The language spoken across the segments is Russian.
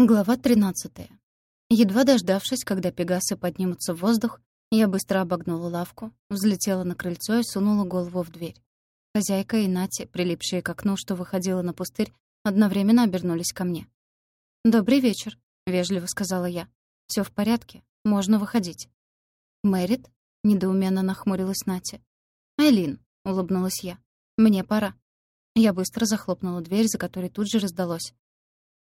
Глава 13. Едва дождавшись, когда пегасы поднимутся в воздух, я быстро обогнула лавку, взлетела на крыльцо и сунула голову в дверь. Хозяйка и Нати, прилипшие к окну, что выходило на пустырь, одновременно обернулись ко мне. «Добрый вечер», — вежливо сказала я. Все в порядке, можно выходить». «Мэрит?» — недоуменно нахмурилась Нати. «Айлин», — улыбнулась я. «Мне пора». Я быстро захлопнула дверь, за которой тут же раздалось.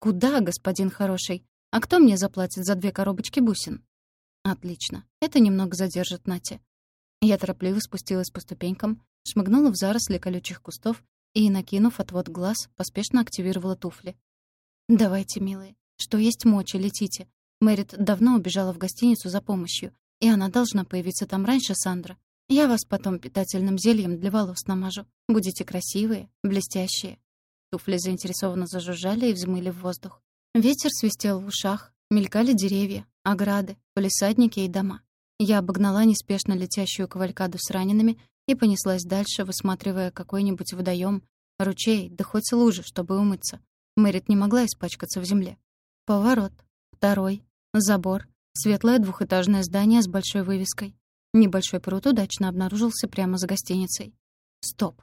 «Куда, господин хороший? А кто мне заплатит за две коробочки бусин?» «Отлично. Это немного задержит Нати». Я торопливо спустилась по ступенькам, шмыгнула в заросли колючих кустов и, накинув отвод глаз, поспешно активировала туфли. «Давайте, милые. Что есть мочи, летите. Мэрит давно убежала в гостиницу за помощью, и она должна появиться там раньше Сандра. Я вас потом питательным зельем для волос намажу. Будете красивые, блестящие. Туфли заинтересованно зажужжали и взмыли в воздух. Ветер свистел в ушах, мелькали деревья, ограды, полисадники и дома. Я обогнала неспешно летящую кавалькаду с ранеными и понеслась дальше, высматривая какой-нибудь водоем, ручей, да хоть лужи, чтобы умыться. Мэрит не могла испачкаться в земле. Поворот. Второй. Забор. Светлое двухэтажное здание с большой вывеской. Небольшой пруд удачно обнаружился прямо за гостиницей. Стоп.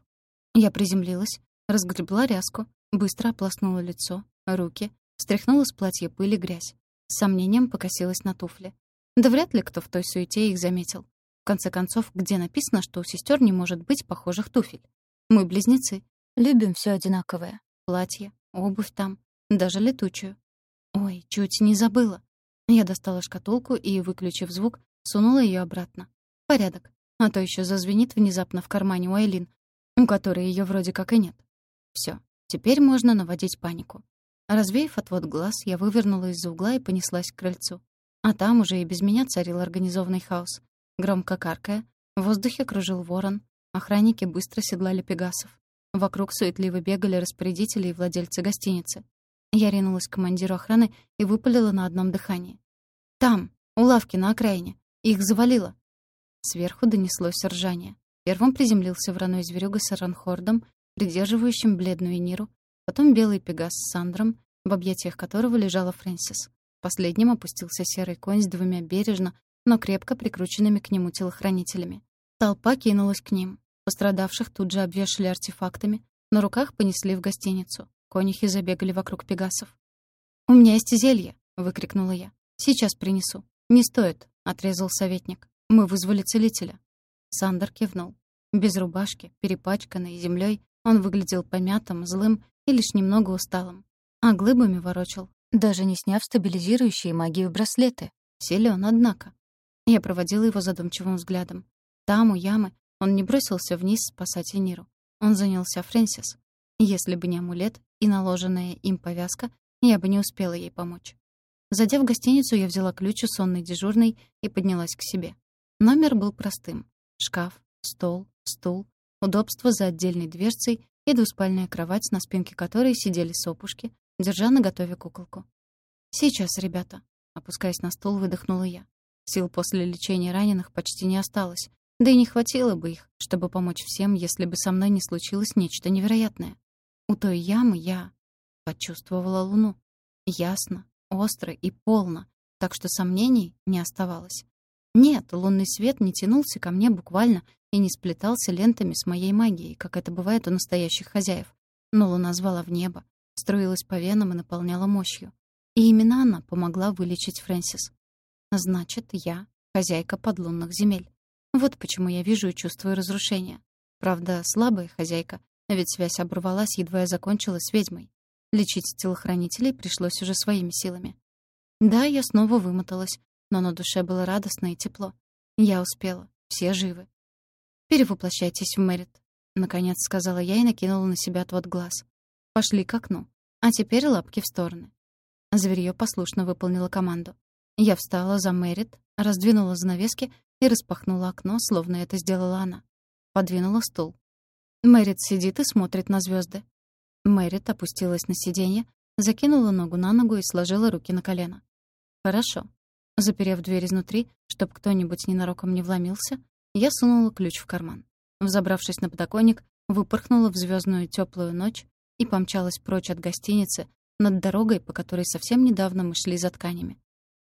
Я приземлилась, Разгребла ряску, быстро ополоснула лицо, руки, стряхнула с платья пыль и грязь. С сомнением покосилась на туфли. Да вряд ли кто в той суете их заметил. В конце концов, где написано, что у сестер не может быть похожих туфель? Мы близнецы. Любим все одинаковое. Платье, обувь там, даже летучую. Ой, чуть не забыла. Я достала шкатулку и, выключив звук, сунула ее обратно. Порядок. А то еще зазвенит внезапно в кармане у Айлин, у которой ее вроде как и нет. Все, теперь можно наводить панику. Развеяв отвод глаз, я вывернула из-за угла и понеслась к крыльцу. А там уже и без меня царил организованный хаос. Громко каркая, в воздухе кружил ворон, охранники быстро седлали пегасов. Вокруг суетливо бегали распорядители и владельцы гостиницы. Я ринулась к командиру охраны и выпалила на одном дыхании. «Там, у лавки на окраине. Их завалило». Сверху донеслось ржание. Первым приземлился вороной зверюга с ранхордом придерживающим бледную Ниру, потом белый пегас с Сандром, в объятиях которого лежала Фрэнсис. Последним опустился серый конь с двумя бережно, но крепко прикрученными к нему телохранителями. Толпа кинулась к ним. Пострадавших тут же обвешали артефактами, на руках понесли в гостиницу. Конюхи забегали вокруг пегасов. «У меня есть зелье!» — выкрикнула я. «Сейчас принесу». «Не стоит», — отрезал советник. «Мы вызвали целителя». Сандер кивнул. Без рубашки, перепачканной землей, он выглядел помятым, злым и лишь немного усталым. А глыбами ворочал, даже не сняв стабилизирующие магию браслеты. Силён, однако. Я проводила его задумчивым взглядом. Там, у ямы, он не бросился вниз спасать Эниру. Он занялся Фрэнсис. Если бы не амулет и наложенная им повязка, я бы не успела ей помочь. Зайдя в гостиницу, я взяла ключ у сонной дежурной и поднялась к себе. Номер был простым. Шкаф, стол, стул, удобство за отдельной дверцей и двуспальная кровать, на спинке которой сидели сопушки, держа наготове куколку. «Сейчас, ребята», — опускаясь на стул, выдохнула я. Сил после лечения раненых почти не осталось, да и не хватило бы их, чтобы помочь всем, если бы со мной не случилось нечто невероятное. У той ямы я почувствовала луну. Ясно, остро и полно, так что сомнений не оставалось. Нет, лунный свет не тянулся ко мне буквально и не сплетался лентами с моей магией, как это бывает у настоящих хозяев. Но луна звала в небо, струилась по венам и наполняла мощью. И именно она помогла вылечить Фрэнсис. Значит, я — хозяйка подлунных земель. Вот почему я вижу и чувствую разрушение. Правда, слабая хозяйка, ведь связь оборвалась, едва я закончила с ведьмой. Лечить телохранителей пришлось уже своими силами. Да, я снова вымоталась, но на душе было радостно и тепло. Я успела, все живы. «Перевоплощайтесь в Мэрит», — наконец сказала я и накинула на себя отвод глаз. «Пошли к окну. А теперь лапки в стороны». Зверьё послушно выполнило команду. Я встала за Мэрит, раздвинула занавески и распахнула окно, словно это сделала она. Подвинула стул. Мэрит сидит и смотрит на звезды. Мэрит опустилась на сиденье, закинула ногу на ногу и сложила руки на колено. «Хорошо». Заперев дверь изнутри, чтоб кто-нибудь ненароком не вломился, я сунула ключ в карман. Взобравшись на подоконник, выпорхнула в звездную теплую ночь и помчалась прочь от гостиницы, над дорогой, по которой совсем недавно мы шли за тканями.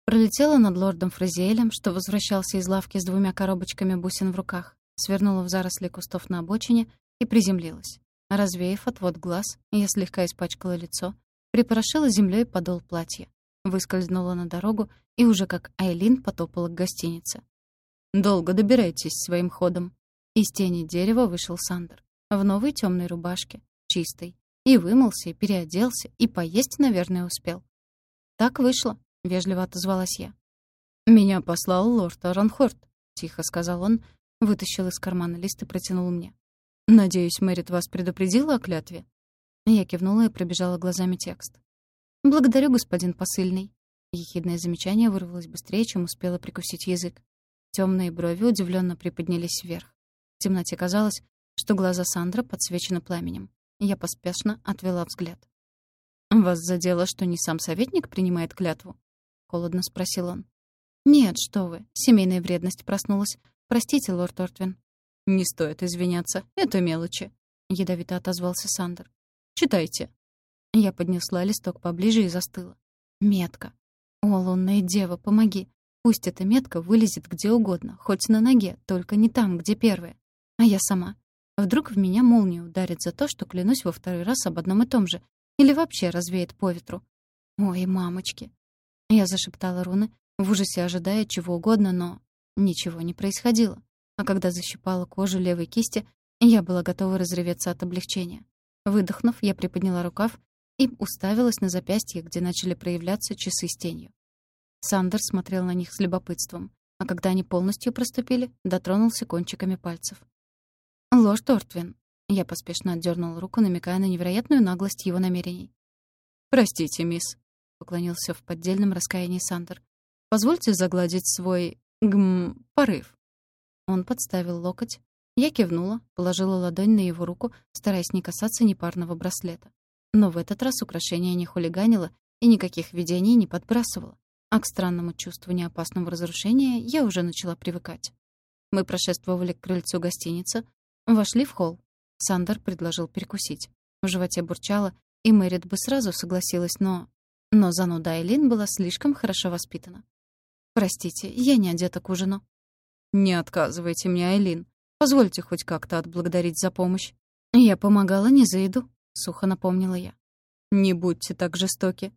Пролетела над лордом Фразиэлем, что возвращался из лавки с двумя коробочками бусин в руках, свернула в заросли кустов на обочине и приземлилась. Развеяв отвод глаз, я слегка испачкала лицо, припорошила землей подол платья, выскользнула на дорогу и уже как Айлин потопала к гостинице. «Долго добираетесь своим ходом». Из тени дерева вышел Сандер. В новой темной рубашке, чистой. И вымылся, и переоделся, и поесть, наверное, успел. «Так вышло», — вежливо отозвалась я. «Меня послал лорд Аронхорт», — тихо сказал он, вытащил из кармана лист и протянул мне. «Надеюсь, Мэрит вас предупредила о клятве?» Я кивнула и пробежала глазами текст. «Благодарю, господин посыльный». Ехидное замечание вырвалось быстрее, чем успела прикусить язык. Темные брови удивленно приподнялись вверх. В темноте казалось, что глаза Сандра подсвечены пламенем. Я поспешно отвела взгляд. «Вас задело, что не сам советник принимает клятву?» — холодно спросил он. «Нет, что вы, семейная вредность проснулась. Простите, лорд Ортвин». «Не стоит извиняться, это мелочи», — ядовито отозвался Сандер. «Читайте». Я поднесла листок поближе и застыла. Метка. «О, лунная дева, помоги. Пусть эта метка вылезет где угодно, хоть на ноге, только не там, где первая. А я сама. Вдруг в меня молния ударит за то, что клянусь во второй раз об одном и том же. Или вообще развеет по ветру. Ой, мамочки. Я зашептала руны, в ужасе ожидая чего угодно, но ничего не происходило а когда защипала кожу левой кисти, я была готова разреветься от облегчения. Выдохнув, я приподняла рукав и уставилась на запястье, где начали проявляться часы с тенью. Сандер смотрел на них с любопытством, а когда они полностью проступили, дотронулся кончиками пальцев. «Лорд Ортвин», — я поспешно отдернула руку, намекая на невероятную наглость его намерений. «Простите, мисс», — поклонился в поддельном раскаянии Сандер. «Позвольте загладить свой... гм... порыв». Он подставил локоть. Я кивнула, положила ладонь на его руку, стараясь не касаться непарного браслета. Но в этот раз украшение не хулиганило и никаких видений не подбрасывало. А к странному чувству неопасного разрушения я уже начала привыкать. Мы прошествовали к крыльцу гостиницы, вошли в холл. Сандер предложил перекусить. В животе бурчало, и Мэрит бы сразу согласилась, но... Но зануда Айлин была слишком хорошо воспитана. «Простите, я не одета к ужину», «Не отказывайте мне, Айлин. Позвольте хоть как-то отблагодарить за помощь». «Я помогала не за еду», — сухо напомнила я. «Не будьте так жестоки».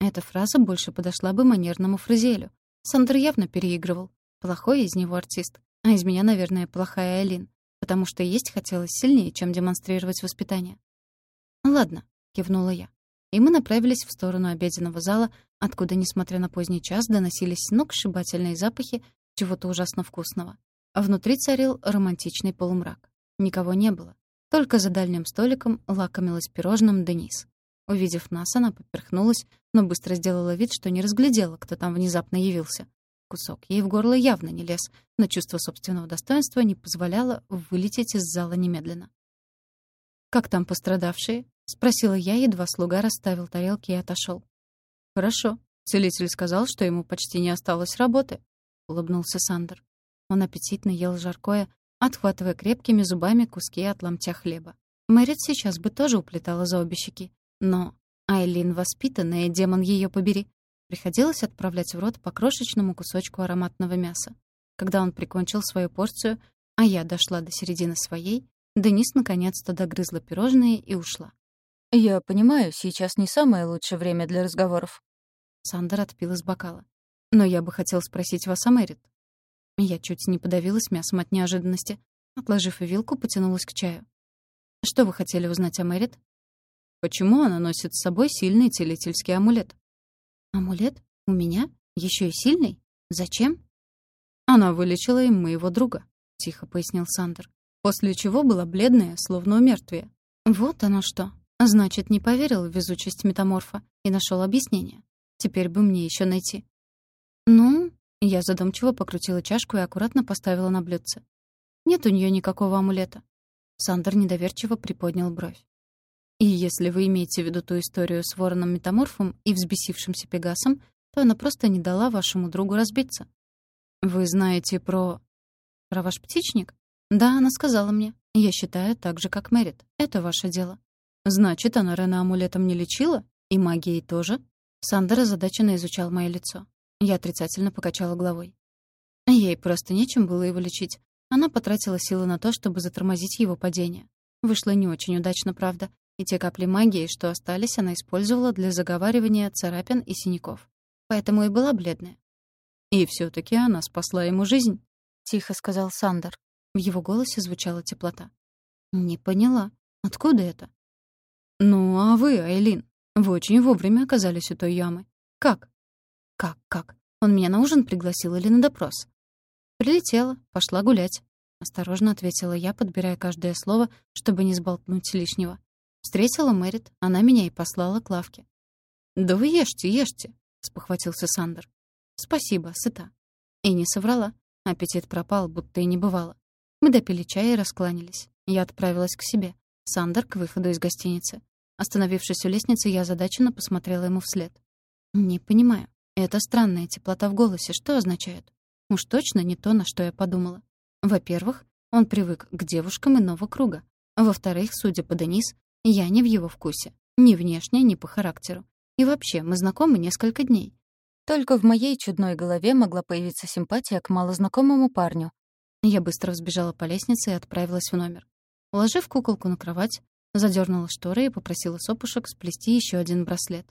Эта фраза больше подошла бы манерному фразелю. Сандер явно переигрывал. Плохой из него артист. А из меня, наверное, плохая Айлин. Потому что есть хотелось сильнее, чем демонстрировать воспитание. «Ладно», — кивнула я. И мы направились в сторону обеденного зала, откуда, несмотря на поздний час, доносились сногсшибательные запахи чего-то ужасно вкусного. А внутри царил романтичный полумрак. Никого не было. Только за дальним столиком лакомилась пирожным Денис. Увидев нас, она поперхнулась, но быстро сделала вид, что не разглядела, кто там внезапно явился. Кусок ей в горло явно не лез, но чувство собственного достоинства не позволяло вылететь из зала немедленно. «Как там пострадавшие?» — спросила я, едва слуга расставил тарелки и отошел. «Хорошо. Целитель сказал, что ему почти не осталось работы», улыбнулся Сандер. Он аппетитно ел жаркое, отхватывая крепкими зубами куски от ломтя хлеба. Мэрит сейчас бы тоже уплетала за обе щеки. Но Айлин воспитанная, демон ее побери. Приходилось отправлять в рот по крошечному кусочку ароматного мяса. Когда он прикончил свою порцию, а я дошла до середины своей, Денис наконец-то догрызла пирожные и ушла. «Я понимаю, сейчас не самое лучшее время для разговоров». Сандер отпил из бокала. Но я бы хотел спросить вас о Мэрит. Я чуть не подавилась мясом от неожиданности. Отложив вилку, потянулась к чаю. Что вы хотели узнать о Мэрит? Почему она носит с собой сильный целительский амулет? Амулет? У меня? Еще и сильный? Зачем? Она вылечила им моего друга, тихо пояснил Сандер. После чего была бледная, словно у мертвия. Вот оно что. Значит, не поверил в везучесть метаморфа и нашел объяснение. Теперь бы мне еще найти. «Ну?» — я задумчиво покрутила чашку и аккуратно поставила на блюдце. «Нет у нее никакого амулета». Сандер недоверчиво приподнял бровь. «И если вы имеете в виду ту историю с вороном-метаморфом и взбесившимся пегасом, то она просто не дала вашему другу разбиться». «Вы знаете про...» «Про ваш птичник?» «Да, она сказала мне. Я считаю так же, как Мэрит. Это ваше дело». «Значит, она Рена амулетом не лечила?» «И магией тоже?» Сандер озадаченно изучал мое лицо. Я отрицательно покачала головой. Ей просто нечем было его лечить. Она потратила силы на то, чтобы затормозить его падение. Вышло не очень удачно, правда, и те капли магии, что остались, она использовала для заговаривания царапин и синяков. Поэтому и была бледная. «И все таки она спасла ему жизнь», — тихо сказал Сандер. В его голосе звучала теплота. «Не поняла. Откуда это?» «Ну, а вы, Айлин, вы очень вовремя оказались у той ямы. Как?» «Как, как? Он меня на ужин пригласил или на допрос?» «Прилетела, пошла гулять», — осторожно ответила я, подбирая каждое слово, чтобы не сболтнуть лишнего. Встретила Мэрит, она меня и послала к лавке. «Да вы ешьте, ешьте», — спохватился Сандер. «Спасибо, сыта». И не соврала. Аппетит пропал, будто и не бывало. Мы допили чай и раскланялись. Я отправилась к себе. Сандер к выходу из гостиницы. Остановившись у лестницы, я озадаченно посмотрела ему вслед. «Не понимаю. Это странная теплота в голосе. Что означает?» Уж точно не то, на что я подумала. Во-первых, он привык к девушкам иного круга. Во-вторых, судя по Денис, я не в его вкусе. Ни внешне, ни по характеру. И вообще, мы знакомы несколько дней. Только в моей чудной голове могла появиться симпатия к малознакомому парню. Я быстро взбежала по лестнице и отправилась в номер. Уложив куколку на кровать, задернула шторы и попросила сопушек сплести еще один браслет.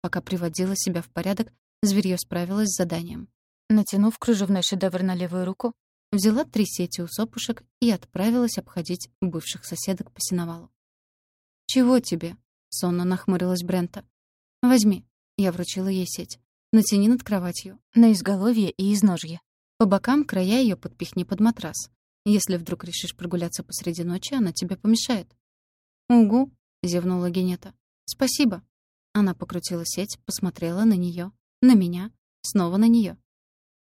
Пока приводила себя в порядок, зверье справилось с заданием. Натянув кружевной шедевр на левую руку, взяла три сети у сопушек и отправилась обходить бывших соседок по сеновалу. «Чего тебе?» — сонно нахмурилась Брента. «Возьми». Я вручила ей сеть. «Натяни над кроватью, на изголовье и изножье. По бокам края ее подпихни под матрас. Если вдруг решишь прогуляться посреди ночи, она тебе помешает». «Угу», — зевнула Генета. «Спасибо». Она покрутила сеть, посмотрела на нее, на меня, снова на нее.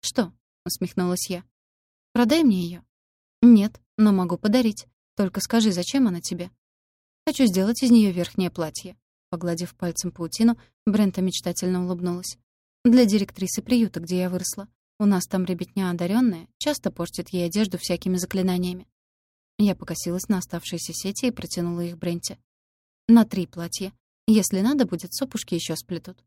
«Что?» — усмехнулась я. «Продай мне ее. «Нет, но могу подарить. Только скажи, зачем она тебе?» «Хочу сделать из нее верхнее платье». Погладив пальцем паутину, Брента мечтательно улыбнулась. «Для директрисы приюта, где я выросла. У нас там ребятня одаренная, часто портит ей одежду всякими заклинаниями». Я покосилась на оставшиеся сети и протянула их Бренте. «На три платья. Если надо будет, сопушки еще сплетут».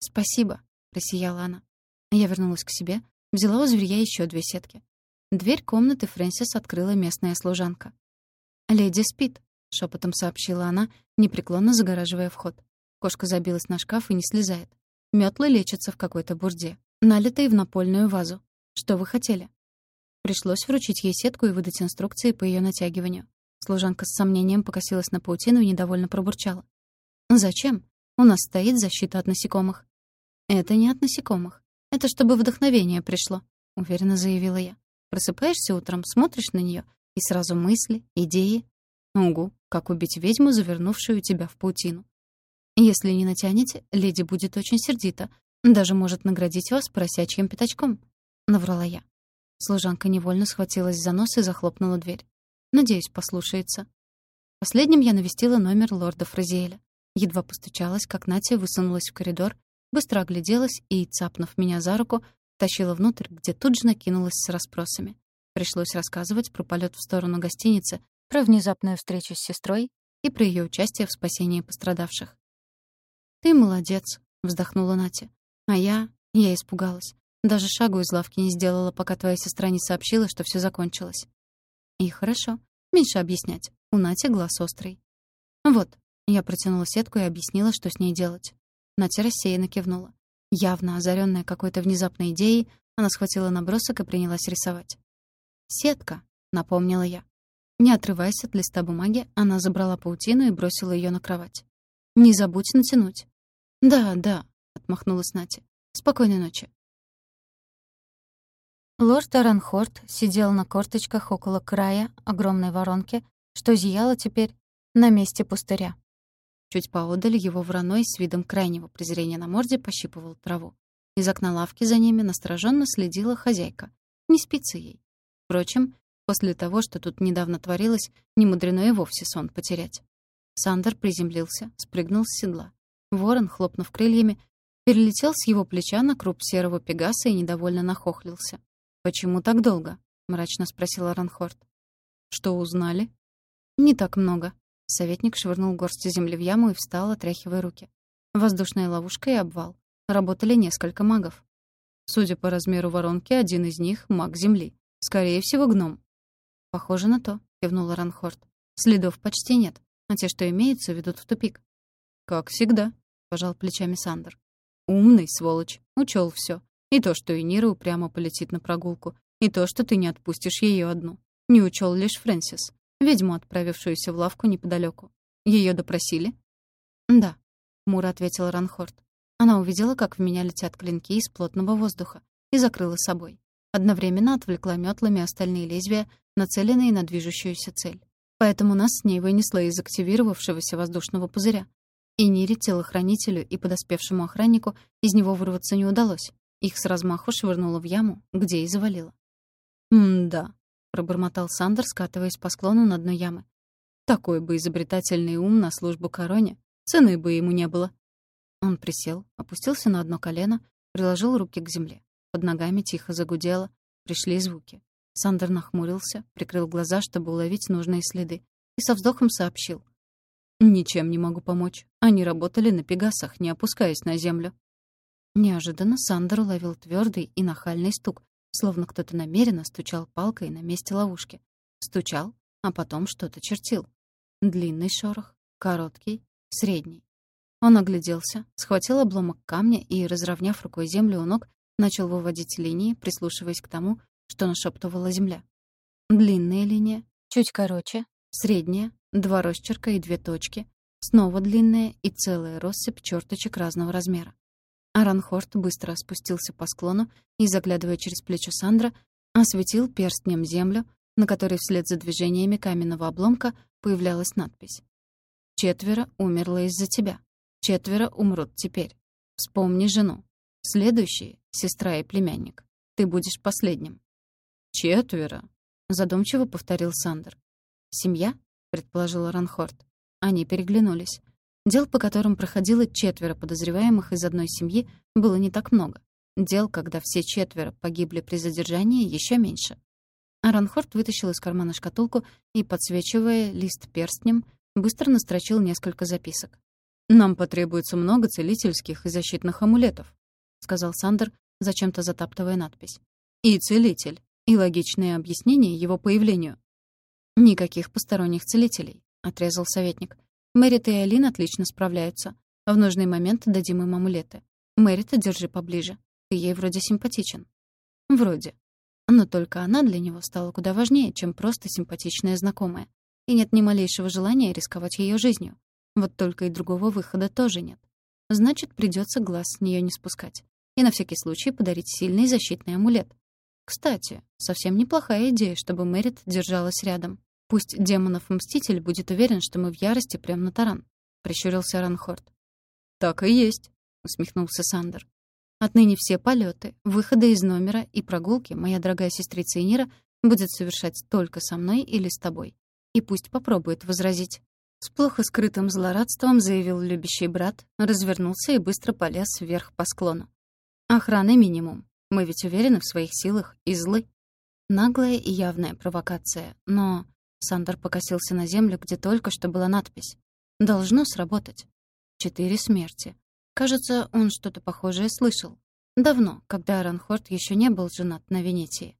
«Спасибо», — просияла она. Я вернулась к себе, взяла у зверя еще две сетки. Дверь комнаты Фрэнсис открыла местная служанка. «Леди спит», — шепотом сообщила она, непреклонно загораживая вход. Кошка забилась на шкаф и не слезает. Метлы лечатся в какой-то бурде, налитой в напольную вазу. Что вы хотели? Пришлось вручить ей сетку и выдать инструкции по ее натягиванию. Служанка с сомнением покосилась на паутину и недовольно пробурчала. «Зачем? У нас стоит защита от насекомых». «Это не от насекомых. «Это чтобы вдохновение пришло», — уверенно заявила я. «Просыпаешься утром, смотришь на нее, и сразу мысли, идеи. Угу, как убить ведьму, завернувшую тебя в паутину. Если не натянете, леди будет очень сердита, даже может наградить вас поросячьим пятачком», — наврала я. Служанка невольно схватилась за нос и захлопнула дверь. «Надеюсь, послушается». Последним я навестила номер лорда Фразиэля. Едва постучалась, как Натя высунулась в коридор быстро огляделась и, цапнув меня за руку, тащила внутрь, где тут же накинулась с расспросами. Пришлось рассказывать про полет в сторону гостиницы, про внезапную встречу с сестрой и про ее участие в спасении пострадавших. «Ты молодец», — вздохнула Натя. «А я... я испугалась. Даже шагу из лавки не сделала, пока твоя сестра не сообщила, что все закончилось». «И хорошо. Меньше объяснять. У Нати глаз острый». «Вот». Я протянула сетку и объяснила, что с ней делать. Натя рассеянно кивнула. Явно озаренная какой-то внезапной идеей, она схватила набросок и принялась рисовать. «Сетка», — напомнила я. Не отрываясь от листа бумаги, она забрала паутину и бросила ее на кровать. «Не забудь натянуть». «Да, да», — отмахнулась Натя. «Спокойной ночи». Лорд Аранхорт сидел на корточках около края огромной воронки, что зияло теперь на месте пустыря. Чуть поодаль его вороной с видом крайнего презрения на морде пощипывал траву. Из окна лавки за ними настороженно следила хозяйка. Не спится ей. Впрочем, после того, что тут недавно творилось, не мудрено и вовсе сон потерять. Сандер приземлился, спрыгнул с седла. Ворон, хлопнув крыльями, перелетел с его плеча на круп серого пегаса и недовольно нахохлился. «Почему так долго?» — мрачно спросил Аранхорд. «Что узнали?» «Не так много», Советник швырнул горсть земли в яму и встал, отряхивая руки. Воздушная ловушка и обвал. Работали несколько магов. Судя по размеру воронки, один из них — маг Земли. Скорее всего, гном. «Похоже на то», — кивнула Ранхорд. «Следов почти нет, а те, что имеются, ведут в тупик». «Как всегда», — пожал плечами Сандер. «Умный, сволочь, учел все. И то, что Энира упрямо полетит на прогулку, и то, что ты не отпустишь ее одну. Не учел лишь Фрэнсис, ведьму, отправившуюся в лавку неподалеку. Ее допросили?» «Да», — хмуро ответила Ранхорд. Она увидела, как в меня летят клинки из плотного воздуха, и закрыла собой. Одновременно отвлекла метлами остальные лезвия, нацеленные на движущуюся цель. Поэтому нас с ней вынесло из активировавшегося воздушного пузыря. И Нире, телохранителю и подоспевшему охраннику из него вырваться не удалось. Их с размаху швырнуло в яму, где и завалило. «М-да», — пробормотал Сандер, скатываясь по склону на дно ямы. «Такой бы изобретательный ум на службу короне, цены бы ему не было». Он присел, опустился на одно колено, приложил руки к земле. Под ногами тихо загудело, пришли звуки. Сандер нахмурился, прикрыл глаза, чтобы уловить нужные следы, и со вздохом сообщил. «Ничем не могу помочь. Они работали на пегасах, не опускаясь на землю». Неожиданно Сандер уловил твердый и нахальный стук, словно кто-то намеренно стучал палкой на месте ловушки. Стучал, а потом что-то чертил. Длинный шорох, короткий, средний. Он огляделся, схватил обломок камня и, разровняв рукой землю у ног, начал выводить линии, прислушиваясь к тому, что нашептывала земля. Длинная линия, чуть короче, средняя, два росчерка и две точки, снова длинная и целая россыпь черточек разного размера. Аранхорт быстро спустился по склону и, заглядывая через плечо Сандра, осветил перстнем землю, на которой вслед за движениями каменного обломка появлялась надпись. «Четверо умерло из-за тебя. Четверо умрут теперь. Вспомни жену. Следующие — сестра и племянник. Ты будешь последним». «Четверо», — задумчиво повторил Сандер. «Семья?» — предположила Ранхорт. Они переглянулись. Дел, по которым проходило четверо подозреваемых из одной семьи, было не так много. Дел, когда все четверо погибли при задержании, еще меньше. Аранхорт вытащил из кармана шкатулку и, подсвечивая лист перстнем, быстро настрочил несколько записок. «Нам потребуется много целительских и защитных амулетов», — сказал Сандер, зачем-то затаптывая надпись. «И целитель, и логичное объяснение его появлению». «Никаких посторонних целителей», — отрезал советник. Мэрит и Алин отлично справляются. В нужный момент дадим им амулеты. Мэрита держи поближе. Ты ей вроде симпатичен. Вроде. Но только она для него стала куда важнее, чем просто симпатичная знакомая. И нет ни малейшего желания рисковать ее жизнью. Вот только и другого выхода тоже нет. Значит, придется глаз с нее не спускать. И на всякий случай подарить сильный защитный амулет. Кстати, совсем неплохая идея, чтобы Мэрит держалась рядом. Пусть демонов-мститель будет уверен, что мы в ярости прямо на таран», — прищурился Ранхорд. «Так и есть», — усмехнулся Сандер. «Отныне все полеты, выходы из номера и прогулки моя дорогая сестрица Инира будет совершать только со мной или с тобой. И пусть попробует возразить». С плохо скрытым злорадством заявил любящий брат, развернулся и быстро полез вверх по склону. «Охраны минимум. Мы ведь уверены в своих силах и злы». Наглая и явная провокация, но Сандер покосился на землю, где только что была надпись. «Должно сработать». Четыре смерти. Кажется, он что-то похожее слышал. Давно, когда Аранхорд еще не был женат на Венетии.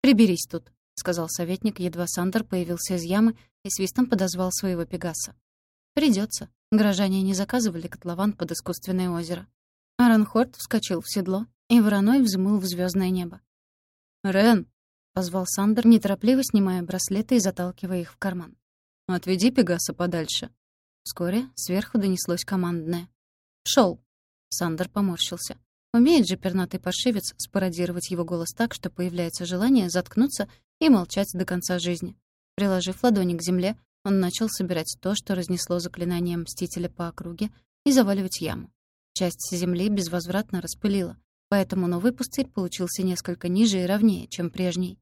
«Приберись тут», — сказал советник, едва Сандер появился из ямы и свистом подозвал своего Пегаса. Придется. Горожане не заказывали котлован под искусственное озеро. Аранхорд вскочил в седло и вороной взмыл в звездное небо. «Рен!» — позвал Сандер, неторопливо снимая браслеты и заталкивая их в карман. «Отведи Пегаса подальше». Вскоре сверху донеслось командное. «Шёл!» Сандер поморщился. Умеет же пернатый паршивец спародировать его голос так, что появляется желание заткнуться и молчать до конца жизни. Приложив ладони к земле, он начал собирать то, что разнесло заклинание Мстителя по округе, и заваливать яму. Часть земли безвозвратно распылила, поэтому новый пустырь получился несколько ниже и ровнее, чем прежний.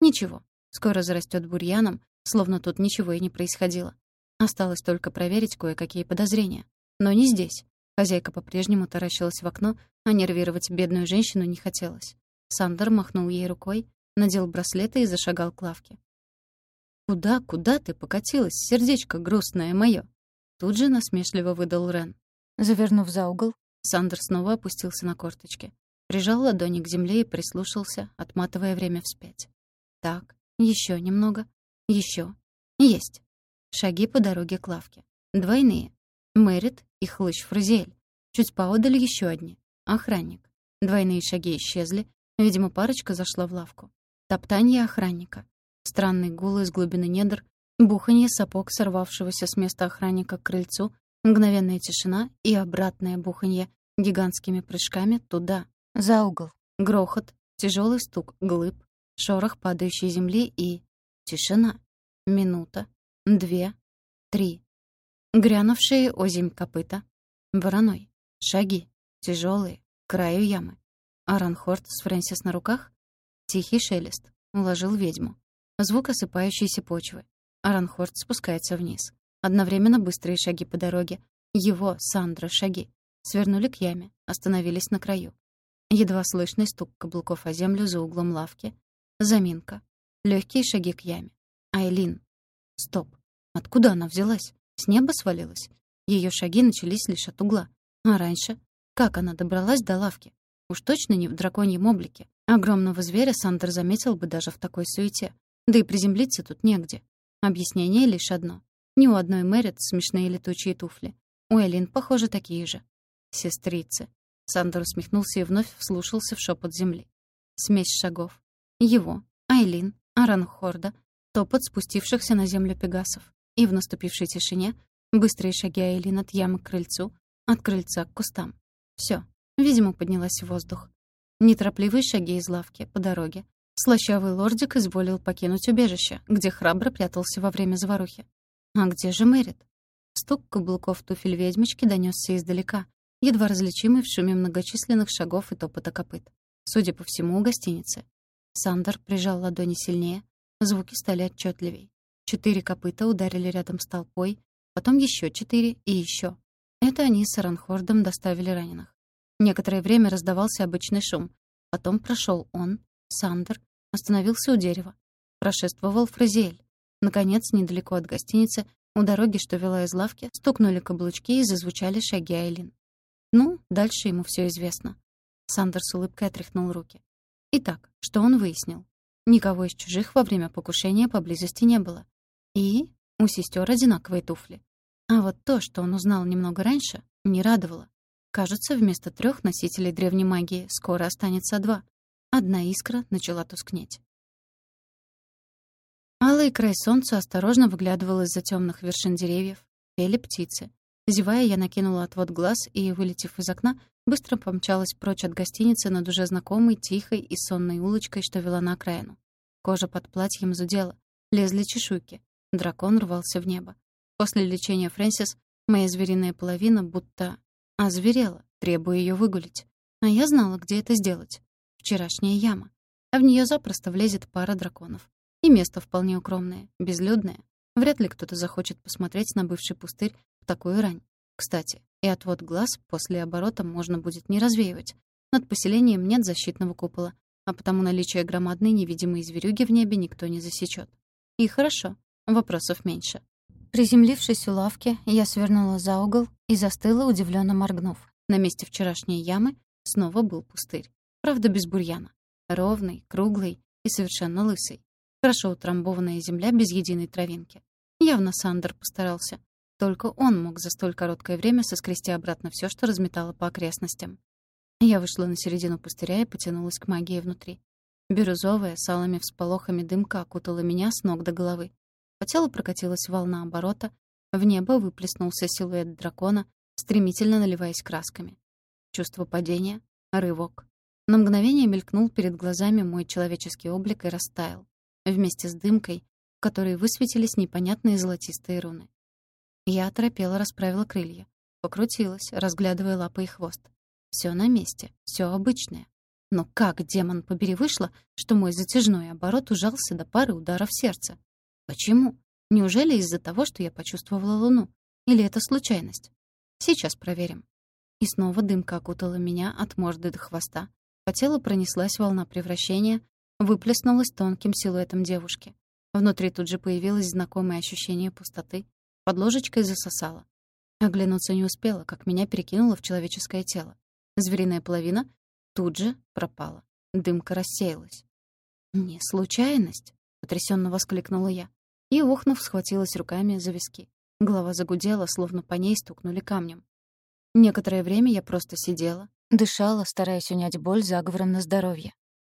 Ничего, скоро зарастет бурьяном, словно тут ничего и не происходило. Осталось только проверить кое-какие подозрения. Но не здесь. Хозяйка по-прежнему таращилась в окно, а нервировать бедную женщину не хотелось. Сандер махнул ей рукой, надел браслеты и зашагал к лавке. «Куда, куда ты покатилась, сердечко грустное моё?» Тут же насмешливо выдал Рен. Завернув за угол, Сандер снова опустился на корточки. Прижал ладони к земле и прислушался, отматывая время вспять. Так, еще немного. еще. Есть. Шаги по дороге к лавке. Двойные. Мэрит и хлыщ Фразиэль. Чуть поодаль еще одни. Охранник. Двойные шаги исчезли. Видимо, парочка зашла в лавку. Топтанье охранника. Странный гул из глубины недр. Буханье сапог, сорвавшегося с места охранника к крыльцу. Мгновенная тишина и обратное буханье гигантскими прыжками туда, за угол. Грохот, тяжелый стук глыб, шорох падающей земли и... Тишина. Минута. Две. Три. Грянувшие озимь копыта. Вороной. Шаги. Тяжелые. К краю ямы. Аранхорд с Фрэнсис на руках. Тихий шелест. Уложил ведьму. Звук осыпающейся почвы. Аранхорд спускается вниз. Одновременно быстрые шаги по дороге. Его, Сандра, шаги. Свернули к яме. Остановились на краю. Едва слышный стук каблуков о землю за углом лавки. Заминка. Легкие шаги к яме. Айлин. Стоп. Откуда она взялась? С неба свалилась? Ее шаги начались лишь от угла. А раньше? Как она добралась до лавки? Уж точно не в драконьем облике. Огромного зверя Сандер заметил бы даже в такой суете. Да и приземлиться тут негде. Объяснение лишь одно. Ни у одной Мэрит смешные летучие туфли. У Элин, похоже, такие же. Сестрицы. Сандер усмехнулся и вновь вслушался в шепот земли. Смесь шагов. Его, Айлин, Аранхорда, топот спустившихся на землю пегасов. И в наступившей тишине быстрые шаги Айлин от ямы к крыльцу, от крыльца к кустам. Все, видимо, поднялась в воздух. Неторопливые шаги из лавки по дороге. Слащавый лордик изволил покинуть убежище, где храбро прятался во время заварухи. А где же Мэрит? Стук каблуков туфель ведьмочки донесся издалека, едва различимый в шуме многочисленных шагов и топота копыт. Судя по всему, у гостиницы. Сандер прижал ладони сильнее, звуки стали отчетливей. Четыре копыта ударили рядом с толпой, потом еще четыре и еще. Это они с Аранхордом доставили раненых. Некоторое время раздавался обычный шум. Потом прошел он, Сандер, остановился у дерева. Прошествовал Фразиэль. Наконец, недалеко от гостиницы, у дороги, что вела из лавки, стукнули каблучки и зазвучали шаги Айлин. Ну, дальше ему все известно. Сандер с улыбкой отряхнул руки. Итак, что он выяснил? Никого из чужих во время покушения поблизости не было. И у сестер одинаковые туфли. А вот то, что он узнал немного раньше, не радовало. Кажется, вместо трех носителей древней магии скоро останется два. Одна искра начала тускнеть. Алый край солнца осторожно выглядывал из-за темных вершин деревьев. Пели птицы. Зевая, я накинула отвод глаз и, вылетев из окна, быстро помчалась прочь от гостиницы над уже знакомой, тихой и сонной улочкой, что вела на окраину. Кожа под платьем зудела, лезли чешуйки. Дракон рвался в небо. После лечения Фрэнсис моя звериная половина будто озверела, требуя ее выгулить. А я знала, где это сделать. Вчерашняя яма. А в нее запросто влезет пара драконов. И место вполне укромное, безлюдное. Вряд ли кто-то захочет посмотреть на бывший пустырь в такую рань. Кстати, и отвод глаз после оборота можно будет не развеивать. Над поселением нет защитного купола, а потому наличие громадной невидимой зверюги в небе никто не засечет. И хорошо, вопросов меньше. Приземлившись у лавки, я свернула за угол и застыла, удивленно моргнув. На месте вчерашней ямы снова был пустырь. Правда, без бурьяна. Ровный, круглый и совершенно лысый. Хорошо утрамбованная земля без единой травинки. Явно Сандер постарался. Только он мог за столь короткое время соскрести обратно все, что разметало по окрестностям. Я вышла на середину пустыря и потянулась к магии внутри. Бирюзовая, с алыми всполохами дымка окутала меня с ног до головы. По телу прокатилась волна оборота, в небо выплеснулся силуэт дракона, стремительно наливаясь красками. Чувство падения, рывок. На мгновение мелькнул перед глазами мой человеческий облик и растаял, вместе с дымкой, в которой высветились непонятные золотистые руны. Я оторопела, расправила крылья, покрутилась, разглядывая лапы и хвост. Все на месте, все обычное. Но как, демон побери, вышло, что мой затяжной оборот ужался до пары ударов сердца? Почему? Неужели из-за того, что я почувствовала луну? Или это случайность? Сейчас проверим. И снова дымка окутала меня от морды до хвоста. По телу пронеслась волна превращения, выплеснулась тонким силуэтом девушки. Внутри тут же появилось знакомое ощущение пустоты. Под ложечкой засосало. Оглянуться не успела, как меня перекинуло в человеческое тело. Звериная половина тут же пропала. Дымка рассеялась. «Не случайность!» — потрясенно воскликнула я. И, охнув, схватилась руками за виски. Голова загудела, словно по ней стукнули камнем. Некоторое время я просто сидела, дышала, стараясь унять боль заговором на здоровье.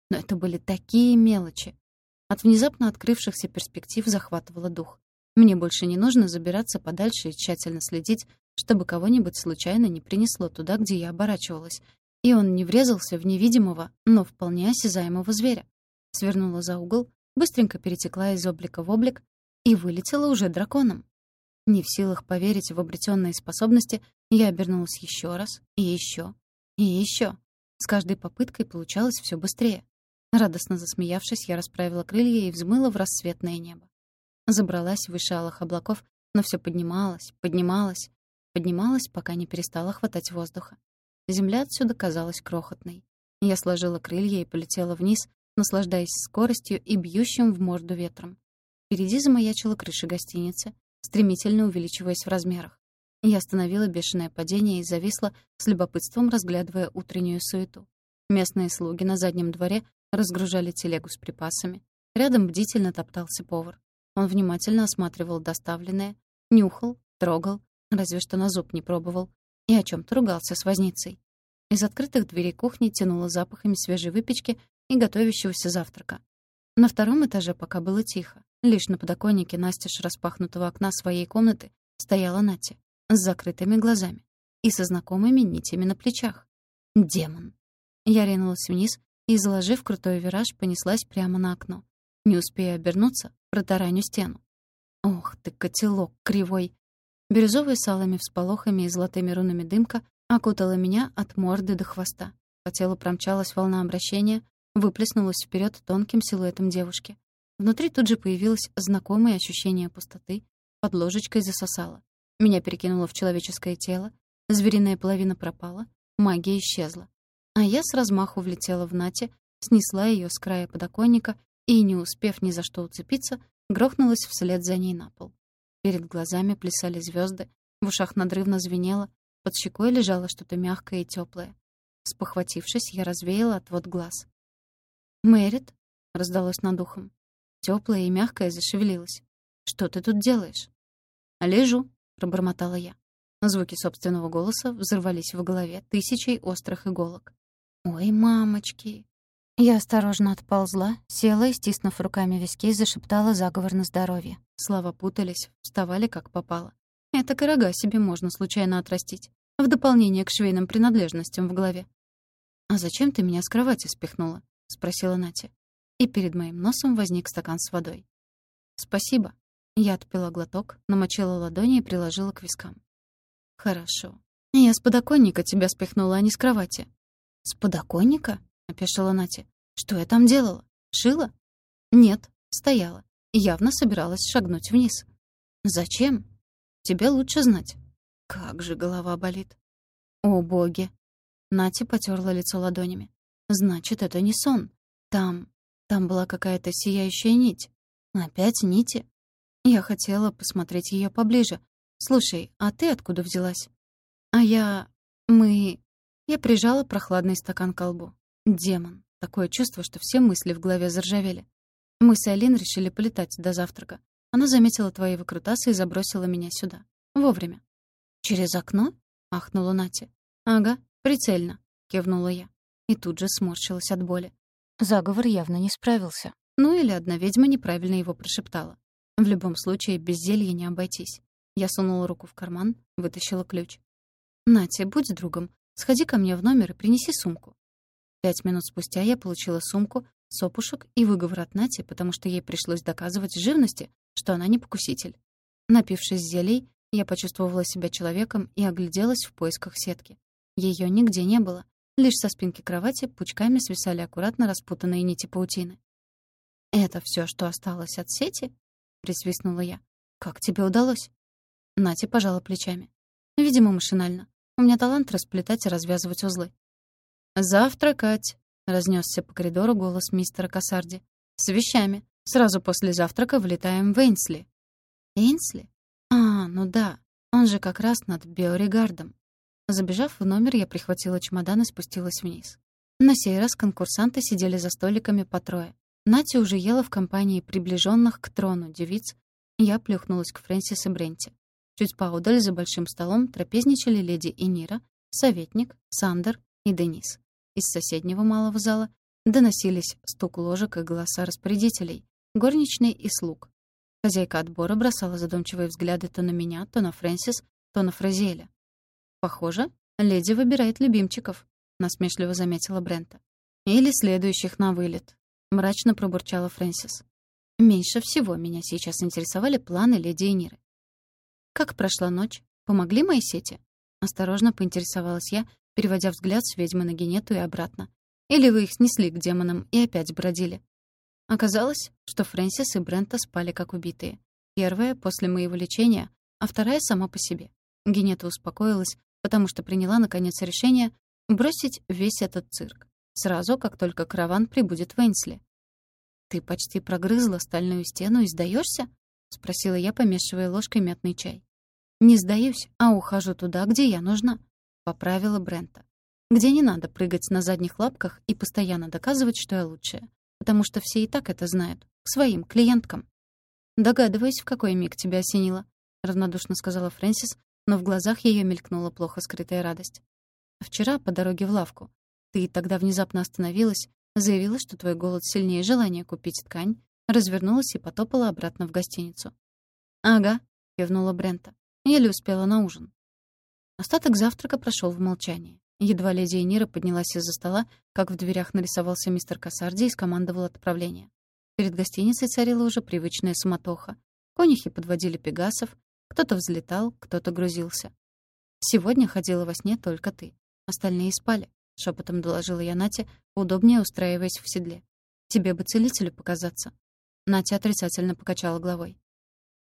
Но это были такие мелочи. От внезапно открывшихся перспектив захватывало дух. Мне больше не нужно забираться подальше и тщательно следить, чтобы кого-нибудь случайно не принесло туда, где я оборачивалась, и он не врезался в невидимого, но вполне осязаемого зверя. Свернула за угол, быстренько перетекла из облика в облик и вылетела уже драконом. Не в силах поверить в обретенные способности, я обернулась еще раз, и еще, и еще. С каждой попыткой получалось все быстрее. Радостно засмеявшись, я расправила крылья и взмыла в рассветное небо. Забралась выше алых облаков, но все поднималась, поднималась, поднималась, пока не перестала хватать воздуха. Земля отсюда казалась крохотной. Я сложила крылья и полетела вниз, наслаждаясь скоростью и бьющим в морду ветром. Впереди замаячила крыша гостиницы, стремительно увеличиваясь в размерах. Я остановила бешеное падение и зависла, с любопытством разглядывая утреннюю суету. Местные слуги на заднем дворе разгружали телегу с припасами. Рядом бдительно топтался повар. Он внимательно осматривал доставленное, нюхал, трогал, разве что на зуб не пробовал, и о чем то ругался с возницей. Из открытых дверей кухни тянуло запахами свежей выпечки и готовящегося завтрака. На втором этаже пока было тихо. Лишь на подоконнике настежь распахнутого окна своей комнаты стояла Натя с закрытыми глазами и со знакомыми нитями на плечах. Демон. Я ринулась вниз и, заложив крутой вираж, понеслась прямо на окно. Не успея обернуться, протараню стену. Ох ты, котелок кривой! Бирюзовая с алыми всполохами и золотыми рунами дымка окутала меня от морды до хвоста. По телу промчалась волна обращения, выплеснулась вперед тонким силуэтом девушки. Внутри тут же появилось знакомое ощущение пустоты, под ложечкой засосало. Меня перекинуло в человеческое тело, звериная половина пропала, магия исчезла. А я с размаху влетела в Нате, снесла ее с края подоконника и, не успев ни за что уцепиться, грохнулась вслед за ней на пол. Перед глазами плясали звезды, в ушах надрывно звенело, под щекой лежало что-то мягкое и теплое. Спохватившись, я развеяла отвод глаз. «Мэрит?» — раздалось над ухом. Теплое и мягкое зашевелилось. «Что ты тут делаешь?» «Лежу», — пробормотала я. Звуки собственного голоса взорвались в голове тысячей острых иголок. «Ой, мамочки!» Я осторожно отползла, села и, стиснув руками виски, зашептала заговор на здоровье. Слова путались, вставали как попало. Это корога себе можно случайно отрастить, в дополнение к швейным принадлежностям в голове. «А зачем ты меня с кровати спихнула?» — спросила Натя и перед моим носом возник стакан с водой. «Спасибо». Я отпила глоток, намочила ладони и приложила к вискам. «Хорошо. Я с подоконника тебя спихнула, а не с кровати». «С подоконника?» — опешила Натя. «Что я там делала? Шила?» «Нет, стояла. Явно собиралась шагнуть вниз». «Зачем?» «Тебе лучше знать». «Как же голова болит». «О, боги!» Натя потерла лицо ладонями. «Значит, это не сон. Там там была какая-то сияющая нить. Опять нити? Я хотела посмотреть ее поближе. Слушай, а ты откуда взялась? А я... мы... Я прижала прохладный стакан к колбу. Демон. Такое чувство, что все мысли в голове заржавели. Мы с Айлин решили полетать до завтрака. Она заметила твои выкрутасы и забросила меня сюда. Вовремя. «Через окно?» — ахнула Натя. «Ага, прицельно», — кивнула я. И тут же сморщилась от боли. Заговор явно не справился. Ну или одна ведьма неправильно его прошептала. В любом случае, без зелья не обойтись. Я сунула руку в карман, вытащила ключ. «Натя, будь другом. Сходи ко мне в номер и принеси сумку». Пять минут спустя я получила сумку, сопушек и выговор от Нати, потому что ей пришлось доказывать живности, что она не покуситель. Напившись зелий, я почувствовала себя человеком и огляделась в поисках сетки. Ее нигде не было. Лишь со спинки кровати пучками свисали аккуратно распутанные нити паутины. «Это все, что осталось от сети?» — присвистнула я. «Как тебе удалось?» Натя пожала плечами. «Видимо, машинально. У меня талант расплетать и развязывать узлы». «Завтракать!» — разнесся по коридору голос мистера Кассарди. «С вещами. Сразу после завтрака влетаем в Эйнсли». «Эйнсли? А, ну да. Он же как раз над Биорегардом. Забежав в номер, я прихватила чемодан и спустилась вниз. На сей раз конкурсанты сидели за столиками по трое. Натя уже ела в компании приближенных к трону девиц. Я плюхнулась к Фрэнсис и Бренти. Чуть поодаль за большим столом трапезничали леди Энира, советник, Сандер и Денис. Из соседнего малого зала доносились стук ложек и голоса распорядителей, горничной и слуг. Хозяйка отбора бросала задумчивые взгляды то на меня, то на Фрэнсис, то на Фразиэля. «Похоже, леди выбирает любимчиков», — насмешливо заметила Брента. «Или следующих на вылет», — мрачно пробурчала Фрэнсис. «Меньше всего меня сейчас интересовали планы леди Эниры. «Как прошла ночь? Помогли мои сети?» Осторожно поинтересовалась я, переводя взгляд с ведьмы на Генету и обратно. «Или вы их снесли к демонам и опять бродили?» Оказалось, что Фрэнсис и Брента спали как убитые. Первая — после моего лечения, а вторая — сама по себе. Генета успокоилась, потому что приняла, наконец, решение бросить весь этот цирк. Сразу, как только караван прибудет в Эйнсли. «Ты почти прогрызла стальную стену и сдаешься? Спросила я, помешивая ложкой мятный чай. «Не сдаюсь, а ухожу туда, где я нужна», — поправила Брента. «Где не надо прыгать на задних лапках и постоянно доказывать, что я лучшая, потому что все и так это знают, к своим клиенткам». «Догадываюсь, в какой миг тебя осенило», — равнодушно сказала Фрэнсис, но в глазах ее мелькнула плохо скрытая радость. «Вчера по дороге в лавку. Ты тогда внезапно остановилась, заявила, что твой голод сильнее желания купить ткань, развернулась и потопала обратно в гостиницу. «Ага», — кивнула Брента. Еле успела на ужин. Остаток завтрака прошел в молчании. Едва леди Энира поднялась из-за стола, как в дверях нарисовался мистер Кассарди и скомандовал отправление. Перед гостиницей царила уже привычная суматоха. Конюхи подводили пегасов, кто-то взлетал, кто-то грузился. «Сегодня ходила во сне только ты. Остальные спали», — шепотом доложила я Нате, удобнее устраиваясь в седле. «Тебе бы целителю показаться». Натя отрицательно покачала головой.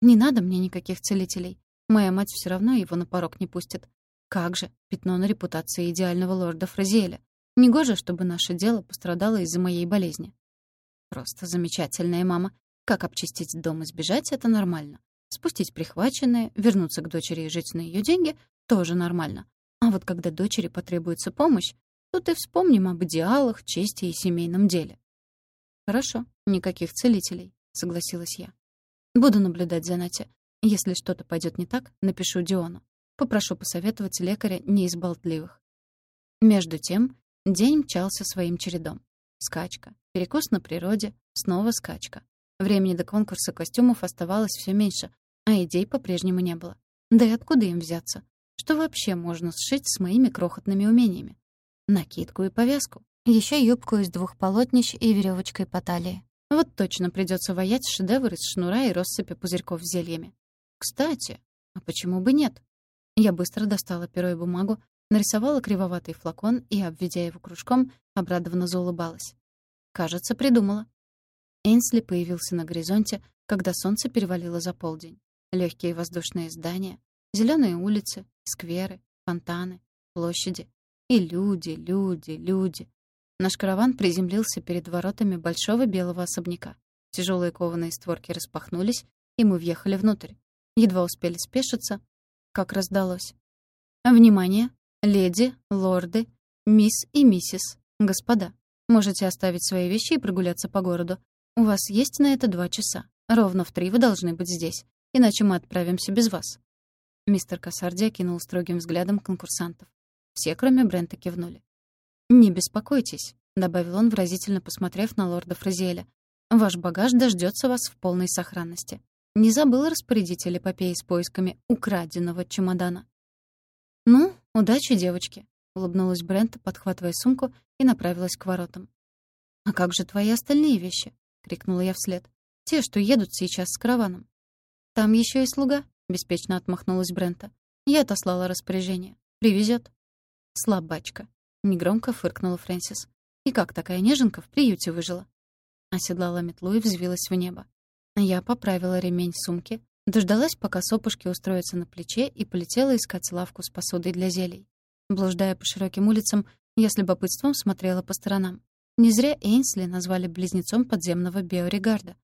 «Не надо мне никаких целителей. Моя мать все равно его на порог не пустит. Как же, пятно на репутации идеального лорда Фразиэля. Негоже, чтобы наше дело пострадало из-за моей болезни. Просто замечательная мама. Как обчистить дом и сбежать — это нормально. Спустить прихваченное, вернуться к дочери и жить на ее деньги — тоже нормально. А вот когда дочери потребуется помощь, тут и вспомним об идеалах, чести и семейном деле. «Хорошо, никаких целителей», — согласилась я. «Буду наблюдать за Натя. Если что-то пойдет не так, напишу Диону. Попрошу посоветовать лекаря не из болтливых». Между тем день мчался своим чередом. Скачка, перекус на природе, снова скачка. Времени до конкурса костюмов оставалось все меньше, а идей по-прежнему не было. Да и откуда им взяться? Что вообще можно сшить с моими крохотными умениями? Накидку и повязку. Еще юбку из двух полотнищ и веревочкой по талии. Вот точно придется воять шедевр из шнура и россыпи пузырьков с зельями. Кстати, а почему бы нет? Я быстро достала перо и бумагу, нарисовала кривоватый флакон и, обведя его кружком, обрадованно заулыбалась. Кажется, придумала. Эйнсли появился на горизонте, когда солнце перевалило за полдень. Легкие воздушные здания, зеленые улицы, скверы, фонтаны, площади. И люди, люди, люди. Наш караван приземлился перед воротами большого белого особняка. Тяжелые кованые створки распахнулись, и мы въехали внутрь. Едва успели спешиться, как раздалось. «Внимание! Леди, лорды, мисс и миссис, господа, можете оставить свои вещи и прогуляться по городу. У вас есть на это два часа. Ровно в три вы должны быть здесь, иначе мы отправимся без вас». Мистер Кассарди окинул строгим взглядом конкурсантов. Все, кроме Брента, кивнули. «Не беспокойтесь», — добавил он, выразительно посмотрев на лорда Фразиэля. «Ваш багаж дождется вас в полной сохранности. Не забыл распорядитель эпопеи с поисками украденного чемодана». «Ну, удачи, девочки», — улыбнулась Брента, подхватывая сумку и направилась к воротам. «А как же твои остальные вещи?» — крикнула я вслед. «Те, что едут сейчас с караваном». «Там еще и слуга», — беспечно отмахнулась Брента. Я отослала распоряжение. «Привезет». «Слабачка», Негромко фыркнула Фрэнсис. И как такая неженка в приюте выжила? Оседлала метлу и взвилась в небо. Я поправила ремень сумки, дождалась, пока сопушки устроятся на плече, и полетела искать лавку с посудой для зелий. Блуждая по широким улицам, я с любопытством смотрела по сторонам. Не зря Эйнсли назвали близнецом подземного биорегарда.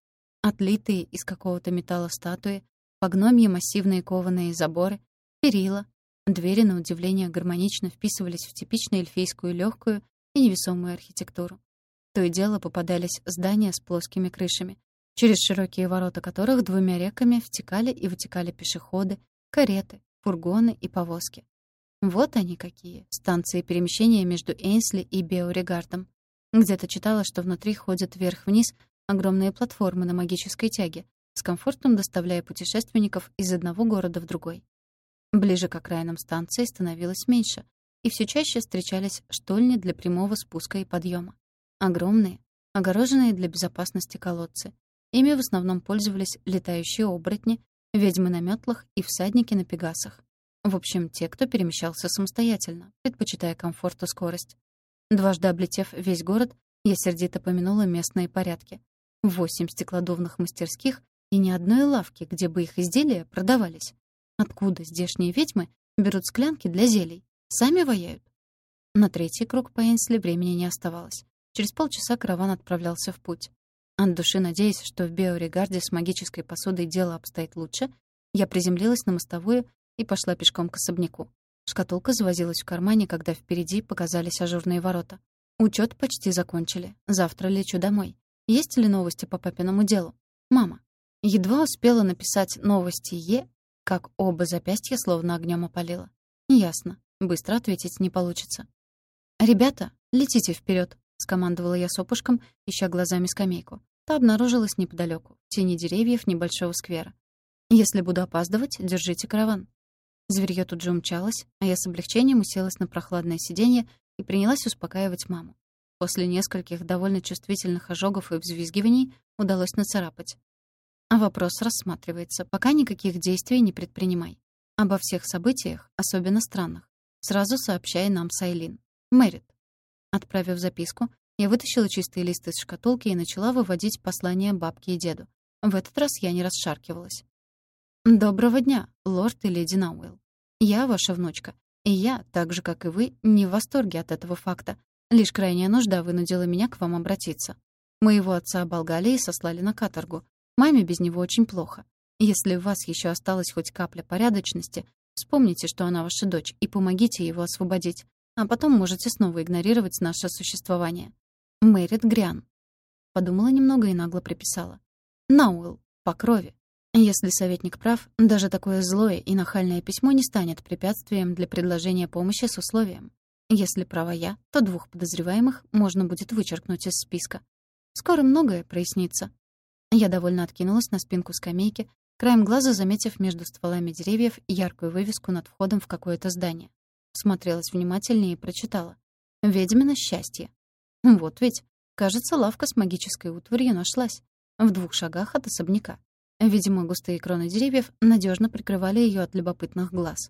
Отлитые из какого-то металла статуи, по гномье массивные кованые заборы, перила. Двери, на удивление, гармонично вписывались в типичную эльфийскую легкую и невесомую архитектуру. То и дело попадались здания с плоскими крышами, через широкие ворота которых двумя реками втекали и вытекали пешеходы, кареты, фургоны и повозки. Вот они какие, станции перемещения между Эйнсли и Беоригардом. Где-то читала, что внутри ходят вверх-вниз огромные платформы на магической тяге, с комфортом доставляя путешественников из одного города в другой. Ближе к окраинам станции становилось меньше, и все чаще встречались штольни для прямого спуска и подъема. Огромные, огороженные для безопасности колодцы. Ими в основном пользовались летающие оборотни, ведьмы на метлах и всадники на пегасах. В общем, те, кто перемещался самостоятельно, предпочитая комфорт и скорость. Дважды облетев весь город, я сердито помянула местные порядки. Восемь стеклодувных мастерских и ни одной лавки, где бы их изделия продавались. Откуда здешние ведьмы берут склянки для зелий? Сами ваяют? На третий круг по Энсли времени не оставалось. Через полчаса караван отправлялся в путь. От души надеясь, что в Биоригарде с магической посудой дело обстоит лучше, я приземлилась на мостовую и пошла пешком к особняку. Шкатулка завозилась в кармане, когда впереди показались ажурные ворота. Учет почти закончили. Завтра лечу домой. Есть ли новости по папиному делу? Мама. Едва успела написать новости Е, как оба запястья словно огнем опалило. Ясно. Быстро ответить не получится. «Ребята, летите вперед, скомандовала я сопушком, ища глазами скамейку. Та обнаружилась неподалеку, в тени деревьев небольшого сквера. «Если буду опаздывать, держите караван». Зверьё тут же умчалось, а я с облегчением уселась на прохладное сиденье и принялась успокаивать маму. После нескольких довольно чувствительных ожогов и взвизгиваний удалось нацарапать. А вопрос рассматривается, пока никаких действий не предпринимай. Обо всех событиях, особенно странных, сразу сообщай нам Сайлин. Мэрит. Отправив записку, я вытащила чистый лист из шкатулки и начала выводить послание бабке и деду. В этот раз я не расшаркивалась. «Доброго дня, лорд и леди Науэлл. Я ваша внучка, и я, так же, как и вы, не в восторге от этого факта. Лишь крайняя нужда вынудила меня к вам обратиться. Моего отца оболгали и сослали на каторгу. Маме без него очень плохо. Если у вас еще осталась хоть капля порядочности, вспомните, что она ваша дочь, и помогите его освободить а потом можете снова игнорировать наше существование. Мэрит Грян. Подумала немного и нагло приписала. Науэлл, по крови. Если советник прав, даже такое злое и нахальное письмо не станет препятствием для предложения помощи с условием. Если права я, то двух подозреваемых можно будет вычеркнуть из списка. Скоро многое прояснится. Я довольно откинулась на спинку скамейки, краем глаза заметив между стволами деревьев яркую вывеску над входом в какое-то здание. Смотрелась внимательнее и прочитала. «Ведьмино счастье». Вот ведь, кажется, лавка с магической утварью нашлась. В двух шагах от особняка. Видимо, густые кроны деревьев надежно прикрывали ее от любопытных глаз.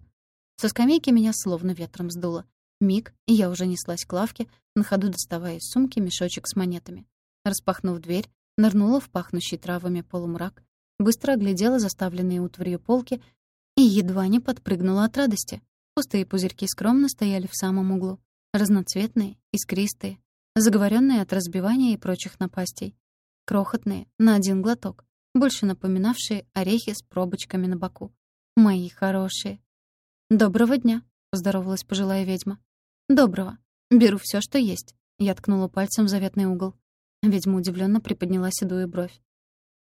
Со скамейки меня словно ветром сдуло. Миг, и я уже неслась к лавке, на ходу доставая из сумки мешочек с монетами. Распахнув дверь, нырнула в пахнущий травами полумрак, быстро оглядела заставленные утварью полки и едва не подпрыгнула от радости. Пустые пузырьки скромно стояли в самом углу. Разноцветные, искристые, заговоренные от разбивания и прочих напастей. Крохотные, на один глоток, больше напоминавшие орехи с пробочками на боку. Мои хорошие. «Доброго дня», — поздоровалась пожилая ведьма. «Доброго. Беру все, что есть». Я ткнула пальцем в заветный угол. Ведьма удивленно приподняла седую бровь.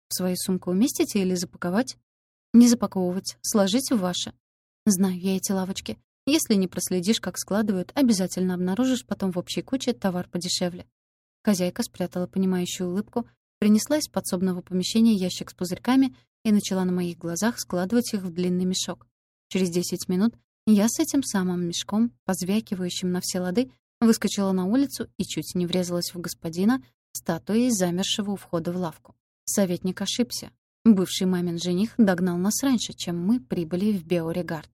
«В свою сумку уместите или запаковать?» «Не запаковывать. Сложить в ваше. Знаю я эти лавочки. Если не проследишь, как складывают, обязательно обнаружишь потом в общей куче товар подешевле. Хозяйка спрятала понимающую улыбку, принесла из подсобного помещения ящик с пузырьками и начала на моих глазах складывать их в длинный мешок. Через 10 минут я с этим самым мешком, позвякивающим на все лады, выскочила на улицу и чуть не врезалась в господина, статуей замершего у входа в лавку. Советник ошибся. Бывший мамин жених догнал нас раньше, чем мы прибыли в Беорегард.